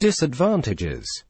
Disadvantages.